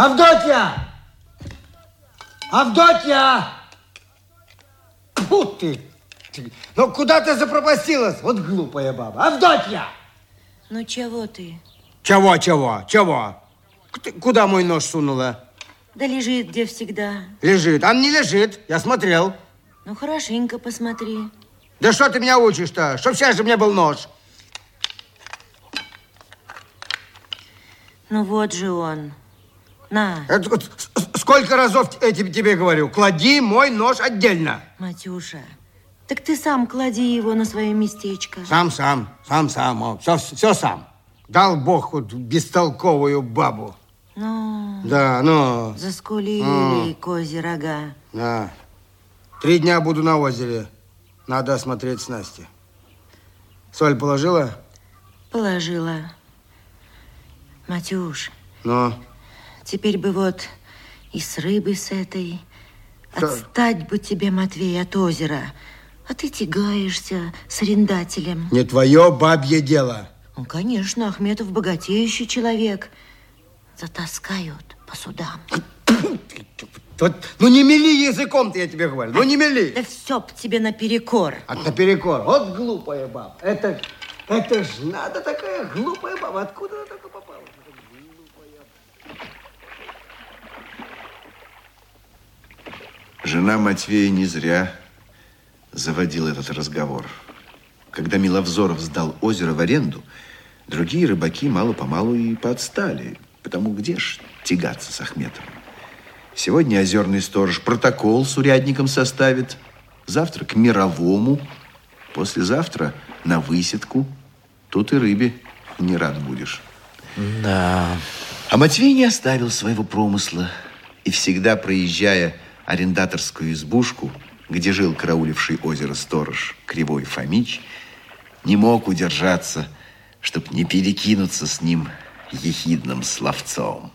Авдотья! Авдотья! Фу ты! Ну, куда ты запропастилась? Вот глупая баба. Авдотья! Ну, чего ты? Чего, чего, чего? Ты куда мой нож сунула? Да лежит, где всегда. Лежит. Он не лежит. Я смотрел. Ну, хорошенько посмотри. Да что ты меня учишь-то? Чтоб сейчас же мне был нож. Ну, вот же он. На. Это, сколько разов я тебе, говорю, клади мой нож отдельно. Матюша, так ты сам клади его на свое местечко. Сам, сам, сам, сам. О, все, все сам. Дал Бог вот бестолковую бабу. Ну, Да, ну, заскулили кози рога. да. Три дня буду на озере. Надо осмотреть снасти. Соль положила? Положила. Матюш, Ну, теперь бы вот и с рыбой с этой. Да. Отстать бы тебе, Матвей, от озера. А ты тягаешься с арендателем. не твое бабье дело. Ну, конечно, Ахметов богатеющий человек. Затаскают по судам. Вот, ну не мели языком-то, я тебе говорю. Ну не мели. Да все б тебе наперекор. От наперекор. Вот глупая баба. Это, это ж надо такая глупая баба. Откуда она такая попала? Жена Матвея не зря заводил этот разговор. Когда Миловзоров сдал озеро в аренду, другие рыбаки мало-помалу и подстали, потому где ж тягаться с Ахметовым. Сегодня озерный сторож протокол с урядником составит, завтра к мировому, послезавтра на высидку. Тут и рыбе не рад будешь. Да. А Матвей не оставил своего промысла и всегда, проезжая арендаторскую избушку, где жил карауливший озеро сторож Кривой Фомич, не мог удержаться, чтоб не перекинуться с ним ехидным словцом.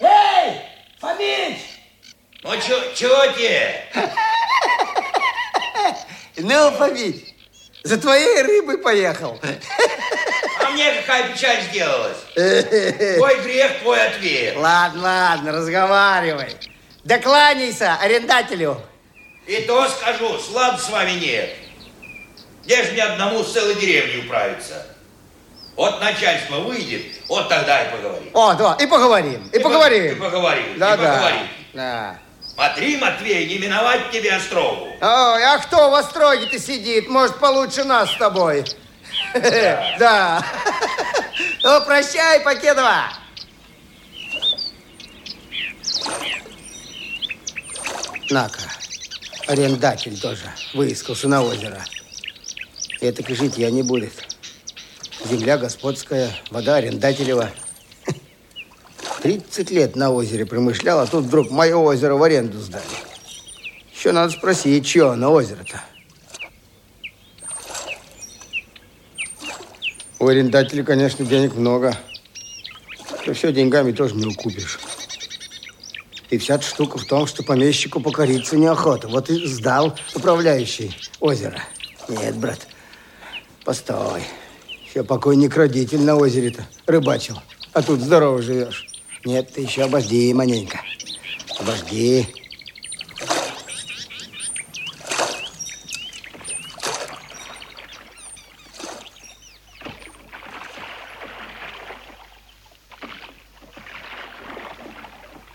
Эй, Фомич! Ну, чё, чего тебе? Ну, Фомич, за твоей рыбой поехал. А мне какая печаль сделалась? Твой грех, твой ответ. Ладно, ладно, разговаривай. Да кланяйся арендателю. И то скажу, слад с вами нет. Где же мне одному с целой деревней управиться? Вот начальство выйдет, вот тогда и поговорим. О, да, и поговорим, и, И поговорим. по- и поговорим, Да, и да. поговорим. Да. Смотри, Матвей, не миновать тебе острогу. Ой, а кто в остроге-то сидит? Может, получше нас с тобой? Да. Ну, прощай, Покедова. На-ка, арендатель тоже выискался на озеро. Это и житья не будет. Земля господская, вода арендателева. 30 лет на озере промышлял, а тут вдруг мое озеро в аренду сдали. Еще надо спросить, чье оно озеро-то. У арендателя, конечно, денег много. Но все деньгами тоже не укупишь. И вся штука в том, что помещику покориться неохота. Вот и сдал управляющий озеро. Нет, брат, постой. Еще покойник родитель на озере-то рыбачил. А тут здорово живешь. Нет, ты еще обожди маленько. Обожди.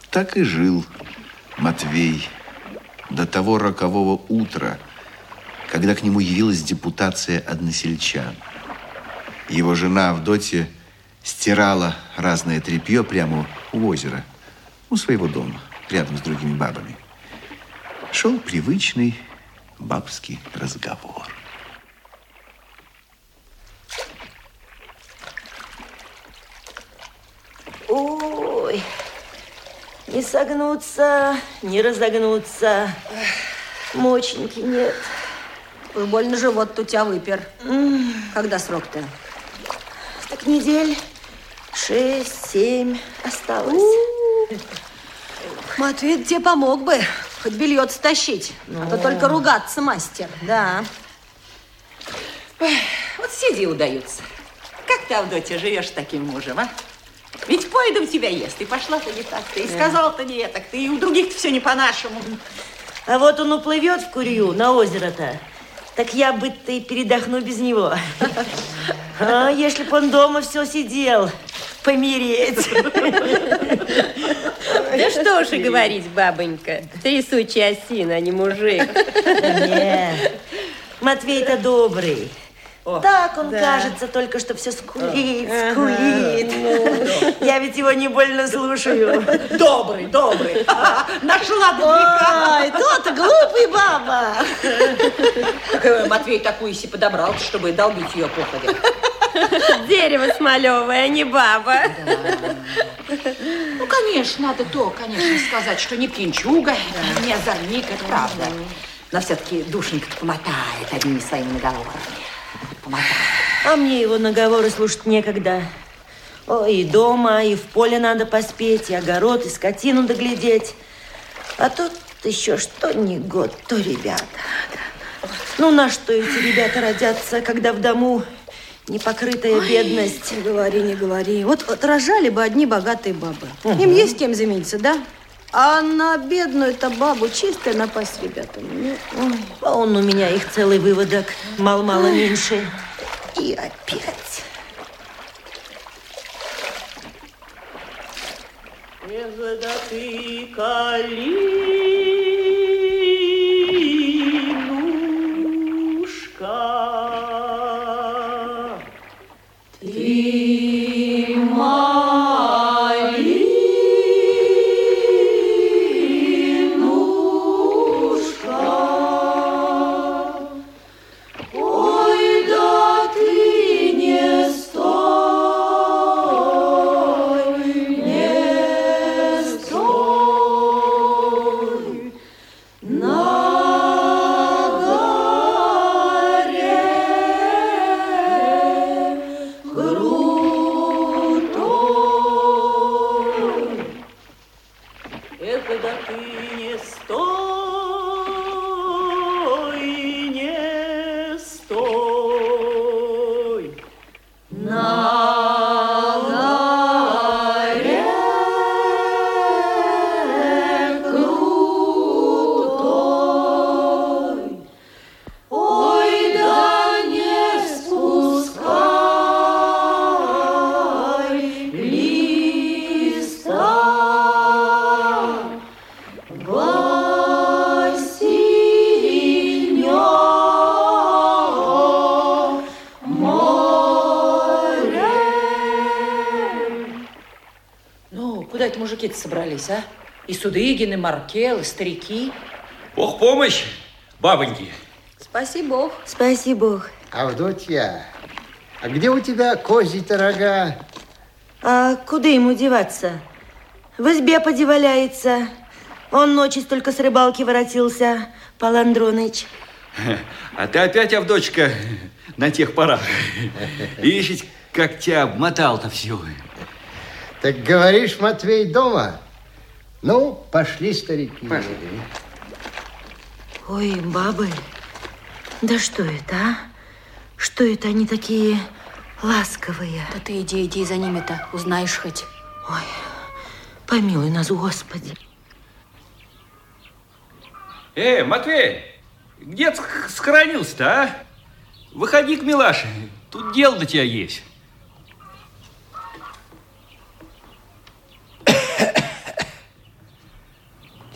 Так и жил Матвей до того рокового утра, когда к нему явилась депутация односельчан. Его жена Авдотья стирала разное тряпье прямо у озера, у своего дома, рядом с другими бабами. Шел привычный бабский разговор. Ой, не согнуться, не разогнуться. Моченьки нет. Уж больно живот у тебя выпер. Когда срок-то? Так недель Шесть, семь осталось. Матвей тебе помог бы, хоть белье стащить, а то только ругаться мастер. Да. Вот сиди удаются. Как ты, Авдотья, живешь с таким мужем, а? Ведь поедом тебя ест. Ты пошла-то не так, ты и сказала-то не так, ты и у других все не по-нашему. А вот он уплывет в Курью на озеро-то, так я бы-то и передохну без него. А если б он дома все сидел, помереть. Да что уж и говорить, бабонька. Трясучий осин, а не мужик. Нет, Матвей-то добрый. О, так он да. кажется, только что все скулит, скулит. Я ведь его не больно слушаю. Добрый, добрый. А, Нашла дурника. Ой, тот глупый баба. Матвей такую си подобрал, чтобы долбить ее походе. Дерево смолевое, а не баба. Ну, конечно, надо то, конечно, сказать, что не пьянчуга, не озорник, это правда. Но все-таки душенька помотает одними своими наговорами. Помотает. А мне его наговоры слушать некогда. Ой, и дома, и в поле надо поспеть, и огород, и скотину доглядеть. А тут еще что ни год, то ребята. Ну, на что эти ребята родятся, когда в дому непокрытая бедность? Не говори, не говори. Вот, вот рожали бы одни богатые бабы. Им есть кем замениться, да? А на бедную-то бабу чистая напасть ребятам. Ну, ой. А он у меня их целый выводок, мал-мало меньше. И опять. Когда ты собрались, а? И Судыгин, и Маркел, и старики. Бог помощь, бабоньки. Спаси Бог. Спаси Бог. Авдотья, а где у тебя козьи-то рога? А куда ему деваться? В избе подеваляется. Он ночью только с рыбалки воротился, Пал Андроныч. А ты опять, Авдочка, на тех порах. Ищешь, как тебя обмотал-то все. Так говоришь, Матвей дома? Ну, пошли, старики. Пошли. Ой, бабы, да что это, а? Что это они такие ласковые? Да ты иди, иди за ними-то, узнаешь хоть. Ой, помилуй нас, Господи. Э, Матвей, где ты схоронился-то, а? Выходи к Милаше, тут дело до тебя есть.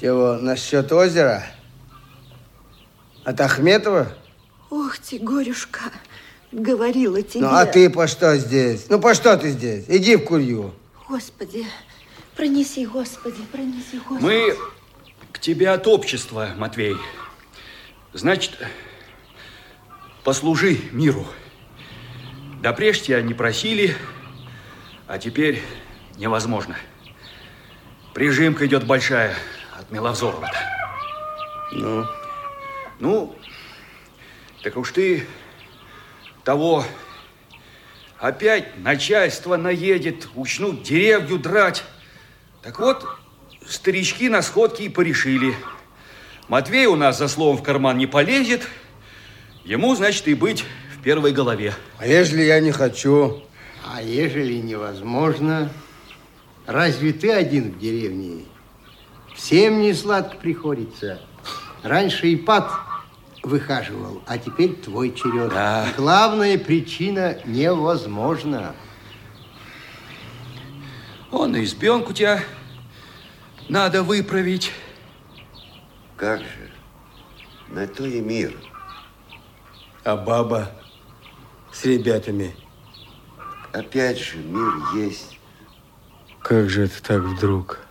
Чего, насчет озера? От Ахметова? Ох ты, горюшка, говорила тебе. Ну, а ты по что здесь? Ну, по что ты здесь? Иди в курью. Господи, пронеси, Господи, пронеси, Господи. Мы к тебе от общества, Матвей. Значит, послужи миру. Да прежде тебя не просили, а теперь невозможно. Прижимка идет большая от Миловзорова-то. Ну, Ну, так уж ты того Опять начальство наедет, учнут деревню драть. Так вот, старички на сходке и порешили. Матвей у нас за словом в карман не полезет. Ему, значит, и быть в первой голове. А ежели я не хочу? А ежели невозможно, разве ты один в деревне? Всем не сладко приходится. Раньше и пад выхаживал, а теперь твой черед. Да. Главная причина невозможно. Он и избенку тебя надо выправить. Как же? На то и мир. А баба с ребятами? Опять же, мир есть. Как же это так вдруг?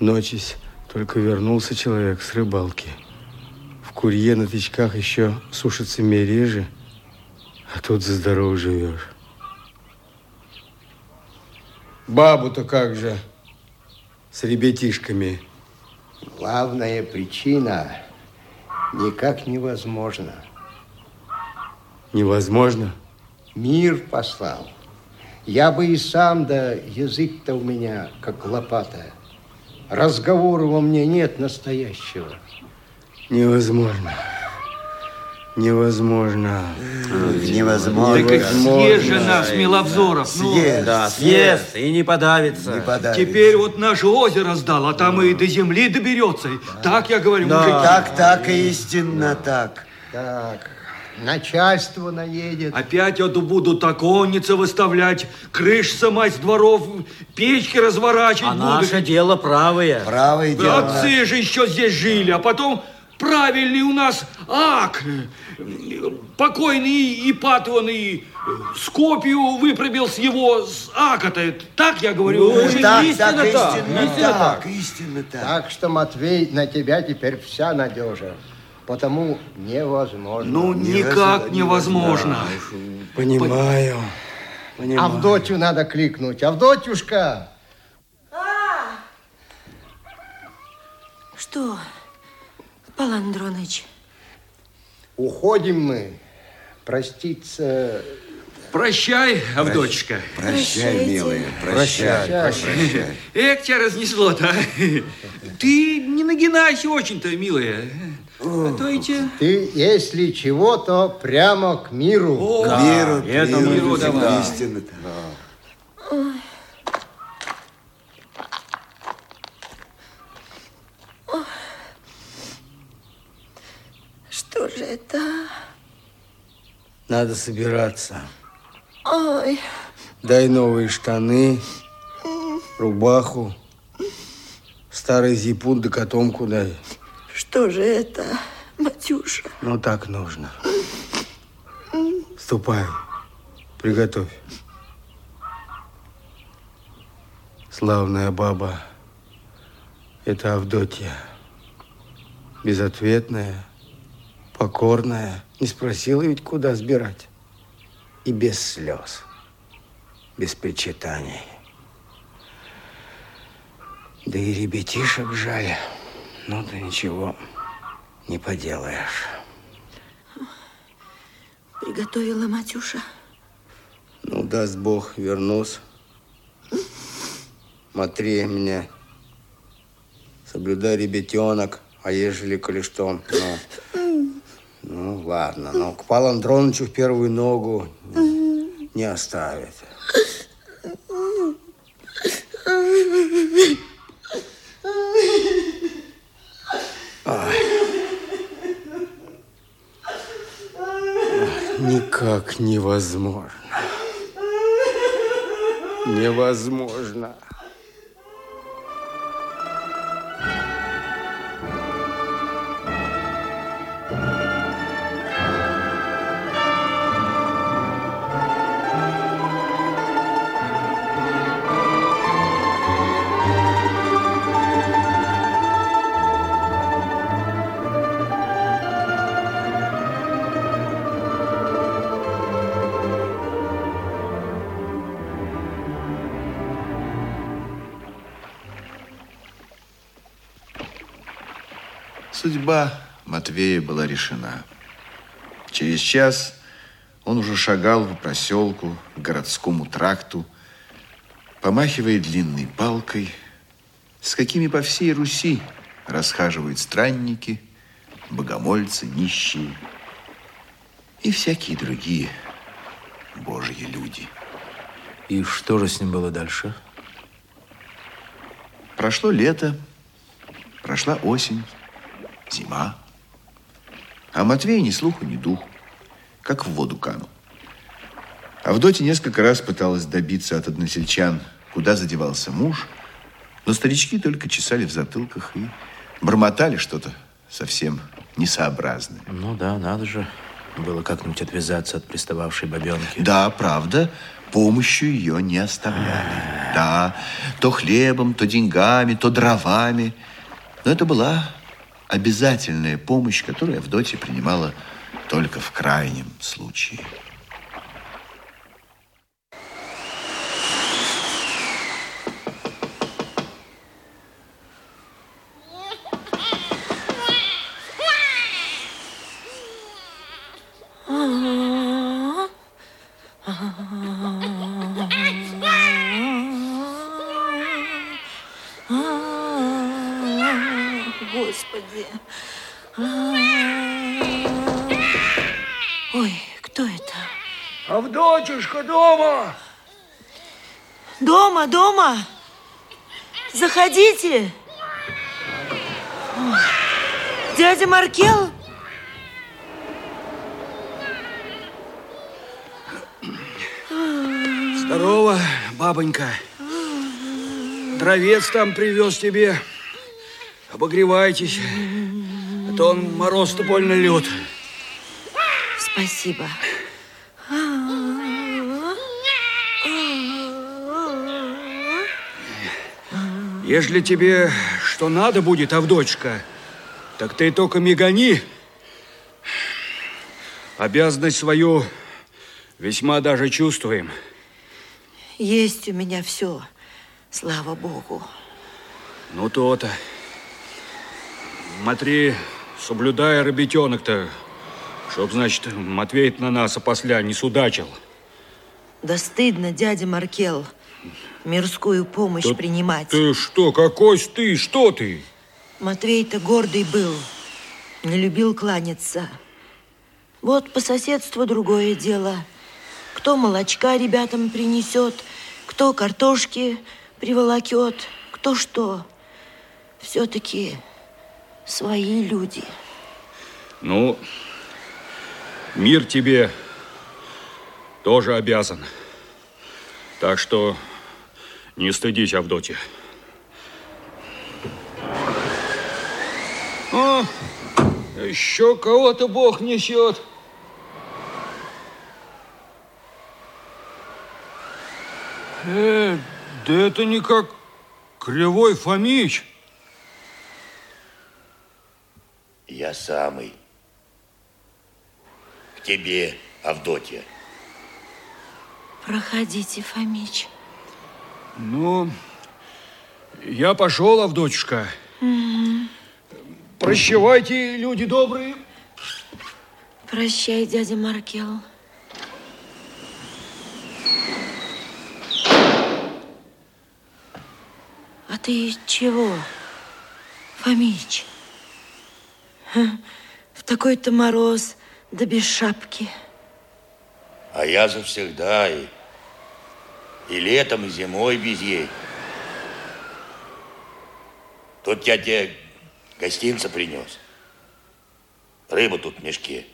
Ночись только вернулся человек с рыбалки. В курье на тычках еще сушатся мережи, а тут за здорово живешь. Бабу-то как же? С ребятишками. Главная причина никак невозможно. Невозможно? Мир послал. Я бы и сам, да язык-то у меня как лопата. Разговора во мне нет настоящего. Невозможно. Невозможно. Невозможно. Так съест же нас, Миловзоров. ну. Съест, Да, съест. и не подавится. Не подавится. Теперь вот наше озеро сдал, а там и до земли доберется. Так я говорю, мужики. Так, так, истинно так. Так, начальство наедет. Опять эту будут оконницы выставлять, крыш самать с дворов, печки разворачивать А будут. наше дело правое. Правое дело. Отцы же еще здесь жили, а потом правильный у нас ак. Покойный Ипат, он и Скопию выпрямил с его с ака-то. Так я говорю. Ну, мужики? Так, Истинно так, истинно так, так. истинно так. Так что, Матвей, на тебя теперь вся надежа. Потому невозможно. Ну, никак невозможно. Понимаю. Понимаю. Авдотью надо кликнуть. Авдотюшка! Что, Павел Андроныч? Уходим мы. Проститься... Прощай, Авдотчика. Прощай, милая, прощай, прощай. Эх, тебя разнесло-то. а. Ты не нагинайся очень-то, милая. А то эти... Ты, если чего, то прямо к миру. К миру, к это миру, миру давай. истинно так. Что же это? Надо собираться. Ой, Дай новые штаны, рубаху, старый зипун да котомку дай. Что же это, Матюша? Ну, так нужно. Ступай, приготовь. Славная баба, это Авдотья. Безответная, покорная. Не спросила ведь, куда сбирать. И без слез, без причитаний. Да и ребятишек жаль. Ну, да ничего не поделаешь. Приготовила Матюша. Ну, даст Бог, вернусь. Смотри меня. Соблюдай, ребятенок. А ежели, коли что, ну, ну ладно. Но к Павлу Андроновичу в первую ногу не оставит. Никак невозможно. Невозможно. Судьба Матвея была решена. Через час Он уже шагал по проселку, к городскому тракту, помахивая длинной палкой, с какими по всей Руси расхаживают странники, богомольцы, нищие и всякие другие божьи люди. И что же с ним было дальше? Прошло лето, прошла осень, зима. А Матвей ни слуху, ни духу, как в воду канул. Авдотья несколько раз пыталась добиться от односельчан, куда задевался муж, но старички только чесали в затылках и бормотали что-то совсем несообразное. Ну да, надо же было как-нибудь отвязаться от пристававшей бабенки. Да, правда, помощью ее не оставляли. Да, то хлебом, то деньгами, то дровами. Но это была обязательная помощь, которую Авдотья принимала только в крайнем случае. Господи. Ой, кто это? Авдотюшка дома! Дома, дома. Заходите. Ой, Дядя Маркел? Здорово, бабонька. Дровец там привез тебе. Обогревайтесь, а то он мороз-то больно лед. Спасибо. Если тебе что надо будет, Авдотька, так ты только мигани. Обязанность свою весьма даже чувствуем. Есть у меня все, слава богу. Ну, то-то. Смотри, соблюдая ребятенок-то, чтоб, значит, Матвей на нас опосля не судачил. Да стыдно, дядя Маркел, мирскую помощь Да принимать. Ты что, какой ты, что ты? Матвей-то гордый был, не любил кланяться. Вот по соседству другое дело. Кто молочка ребятам принесет, кто картошки приволокет, кто что. Все-таки свои люди. Ну, мир тебе тоже обязан. Так что не стыдись, Авдотья. О, еще кого-то Бог несет. Э, да это не как Кривой Фомич. Я самый. К тебе, Авдотья. Проходите, Фомич. Ну, я пошел, Авдотьюшка. Мгм. Прощавайте, люди добрые. Прощай, дядя Маркел. А ты чего, Фомич? В такой-то мороз, да без шапки. А я завсегда и, и летом, и зимой без ей. Тут я тебе гостинца принес. Рыба тут в мешке.